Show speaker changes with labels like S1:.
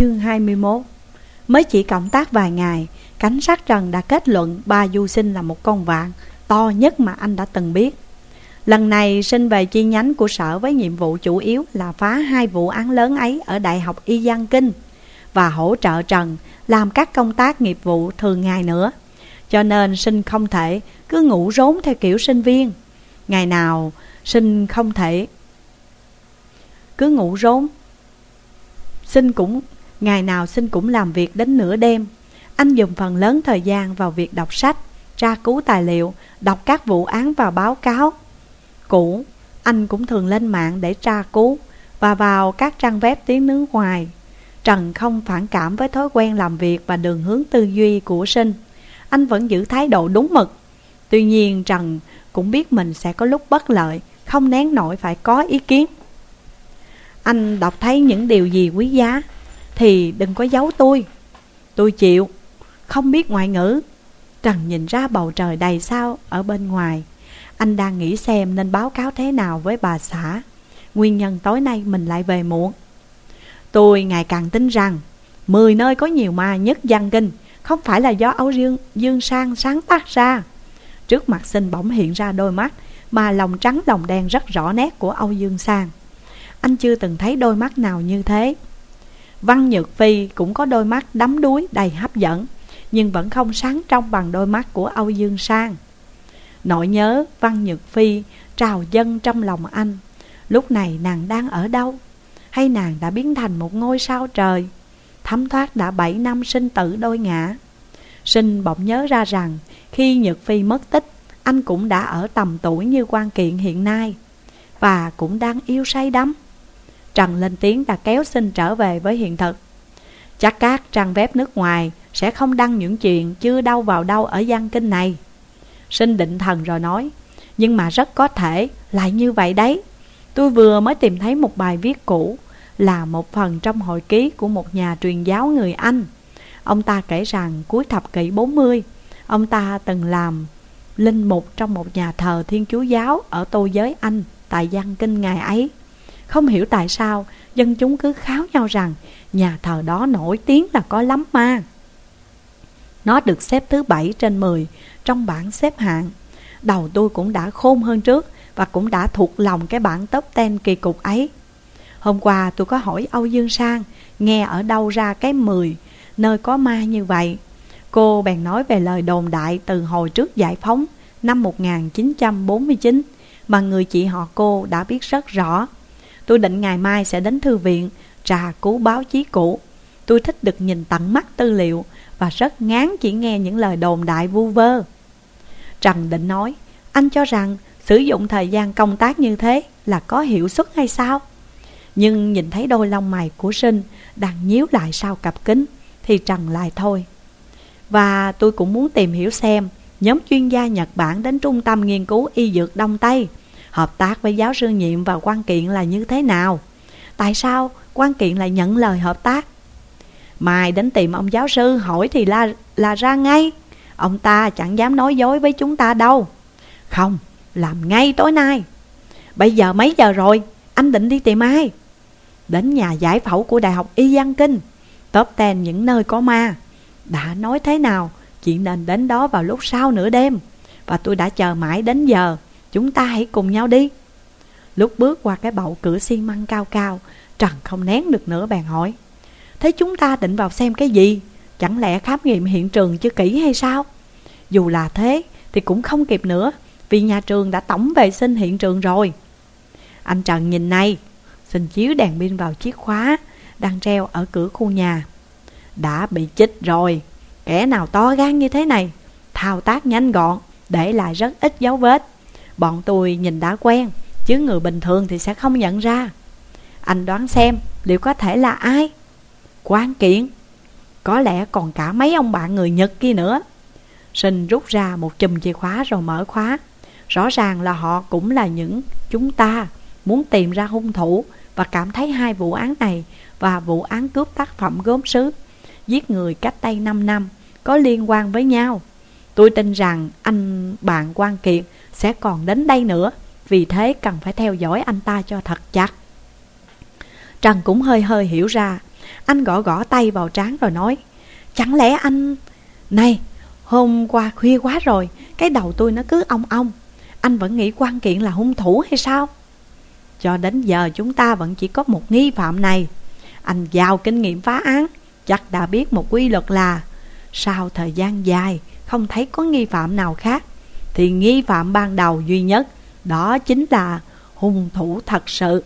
S1: Chương 21 Mới chỉ cộng tác vài ngày, cảnh sát Trần đã kết luận ba du sinh là một con vạn, to nhất mà anh đã từng biết. Lần này sinh về chi nhánh của sở với nhiệm vụ chủ yếu là phá hai vụ án lớn ấy ở Đại học Y Giang Kinh và hỗ trợ Trần làm các công tác nghiệp vụ thường ngày nữa. Cho nên sinh không thể cứ ngủ rốn theo kiểu sinh viên. Ngày nào sinh không thể cứ ngủ rốn. Sinh cũng ngày nào sinh cũng làm việc đến nửa đêm. Anh dùng phần lớn thời gian vào việc đọc sách, tra cứu tài liệu, đọc các vụ án và báo cáo cũ. Anh cũng thường lên mạng để tra cứu và vào các trang web tiếng nước ngoài. Trần không phản cảm với thói quen làm việc và đường hướng tư duy của sinh. Anh vẫn giữ thái độ đúng mực. Tuy nhiên Trần cũng biết mình sẽ có lúc bất lợi, không nén nổi phải có ý kiến. Anh đọc thấy những điều gì quý giá thì đừng có giấu tôi. Tôi chịu, không biết ngoại ngữ. Trần nhìn ra bầu trời đầy sao ở bên ngoài. Anh đang nghĩ xem nên báo cáo thế nào với bà xã. Nguyên nhân tối nay mình lại về muộn. Tôi ngày càng tin rằng 10 nơi có nhiều ma nhất văn kinh không phải là do Âu Dương, Dương Sang sáng tác ra. Trước mặt sinh bỗng hiện ra đôi mắt mà lòng trắng lòng đen rất rõ nét của Âu Dương Sang. Anh chưa từng thấy đôi mắt nào như thế. Văn Nhược Phi cũng có đôi mắt đắm đuối đầy hấp dẫn, nhưng vẫn không sáng trong bằng đôi mắt của Âu Dương Sang. Nỗi nhớ Văn Nhược Phi trào dâng trong lòng anh. Lúc này nàng đang ở đâu? Hay nàng đã biến thành một ngôi sao trời? Thấm thoát đã 7 năm sinh tử đôi ngã. Sinh bỗng nhớ ra rằng khi Nhược Phi mất tích, anh cũng đã ở tầm tuổi như quan kiện hiện nay và cũng đang yêu say đắm. Trần lên tiếng đã kéo sinh trở về với hiện thực. Chắc các trang web nước ngoài sẽ không đăng những chuyện chưa đâu vào đâu ở Giang Kinh này. Sinh định thần rồi nói, nhưng mà rất có thể lại như vậy đấy. Tôi vừa mới tìm thấy một bài viết cũ là một phần trong hồi ký của một nhà truyền giáo người Anh. Ông ta kể rằng cuối thập kỷ 40, ông ta từng làm linh mục trong một nhà thờ Thiên Chúa Giáo ở Tô Giới Anh tại Giang Kinh ngày ấy. Không hiểu tại sao, dân chúng cứ kháo nhau rằng nhà thờ đó nổi tiếng là có lắm ma. Nó được xếp thứ 7 trên 10 trong bảng xếp hạng. Đầu tôi cũng đã khôn hơn trước và cũng đã thuộc lòng cái bảng top 10 kỳ cục ấy. Hôm qua tôi có hỏi Âu Dương Sang, nghe ở đâu ra cái 10 nơi có ma như vậy. Cô bèn nói về lời đồn đại từ hồi trước giải phóng năm 1949 mà người chị họ cô đã biết rất rõ. Tôi định ngày mai sẽ đến thư viện trà cứu báo chí cũ. Tôi thích được nhìn tận mắt tư liệu và rất ngán chỉ nghe những lời đồn đại vu vơ. Trần định nói, anh cho rằng sử dụng thời gian công tác như thế là có hiệu suất hay sao? Nhưng nhìn thấy đôi lông mày của sinh đang nhíu lại sau cặp kính thì Trần lại thôi. Và tôi cũng muốn tìm hiểu xem nhóm chuyên gia Nhật Bản đến Trung tâm Nghiên cứu Y Dược Đông Tây hợp tác với giáo sư nhiệm và quan kiện là như thế nào? Tại sao quan kiện lại nhận lời hợp tác? Mai đến tìm ông giáo sư hỏi thì là, là ra ngay. Ông ta chẳng dám nói dối với chúng ta đâu. Không, làm ngay tối nay. Bây giờ mấy giờ rồi? Anh định đi tìm ai? Đến nhà giải phẫu của Đại học Y Giang Kinh Top 10 những nơi có ma. Đã nói thế nào Chị nên đến đó vào lúc sau nửa đêm. Và tôi đã chờ mãi đến giờ. Chúng ta hãy cùng nhau đi. Lúc bước qua cái bậu cửa xi măng cao cao, Trần không nén được nữa bèn hỏi. Thế chúng ta định vào xem cái gì? Chẳng lẽ khám nghiệm hiện trường chưa kỹ hay sao? Dù là thế thì cũng không kịp nữa, Vì nhà trường đã tổng vệ sinh hiện trường rồi. Anh Trần nhìn này, Xin chiếu đèn pin vào chiếc khóa Đang treo ở cửa khu nhà. Đã bị chích rồi. Kẻ nào to gan như thế này, Thao tác nhanh gọn, Để lại rất ít dấu vết. Bọn tôi nhìn đã quen, Chứ người bình thường thì sẽ không nhận ra. Anh đoán xem, liệu có thể là ai? Quan kiện. Có lẽ còn cả mấy ông bạn người Nhật kia nữa. Sinh rút ra một chùm chìa khóa rồi mở khóa. Rõ ràng là họ cũng là những chúng ta Muốn tìm ra hung thủ Và cảm thấy hai vụ án này Và vụ án cướp tác phẩm gốm sứ Giết người cách đây 5 năm Có liên quan với nhau. Tôi tin rằng anh bạn quan kiện Sẽ còn đến đây nữa. Vì thế cần phải theo dõi anh ta cho thật chặt Trần cũng hơi hơi hiểu ra. Anh gõ gõ tay vào trán rồi nói Chẳng lẽ anh... Này, hôm qua khuya quá rồi Cái đầu tôi nó cứ ong ong. Anh vẫn nghĩ quan kiện là hung thủ hay sao? Cho đến giờ chúng ta vẫn chỉ có một nghi phạm này. Anh giàu kinh nghiệm phá án Chắc đã biết một quy luật là sau thời gian dài, không thấy có nghi phạm nào khác, Thì nghi phạm ban đầu duy nhất Đó chính là hung thủ thật sự.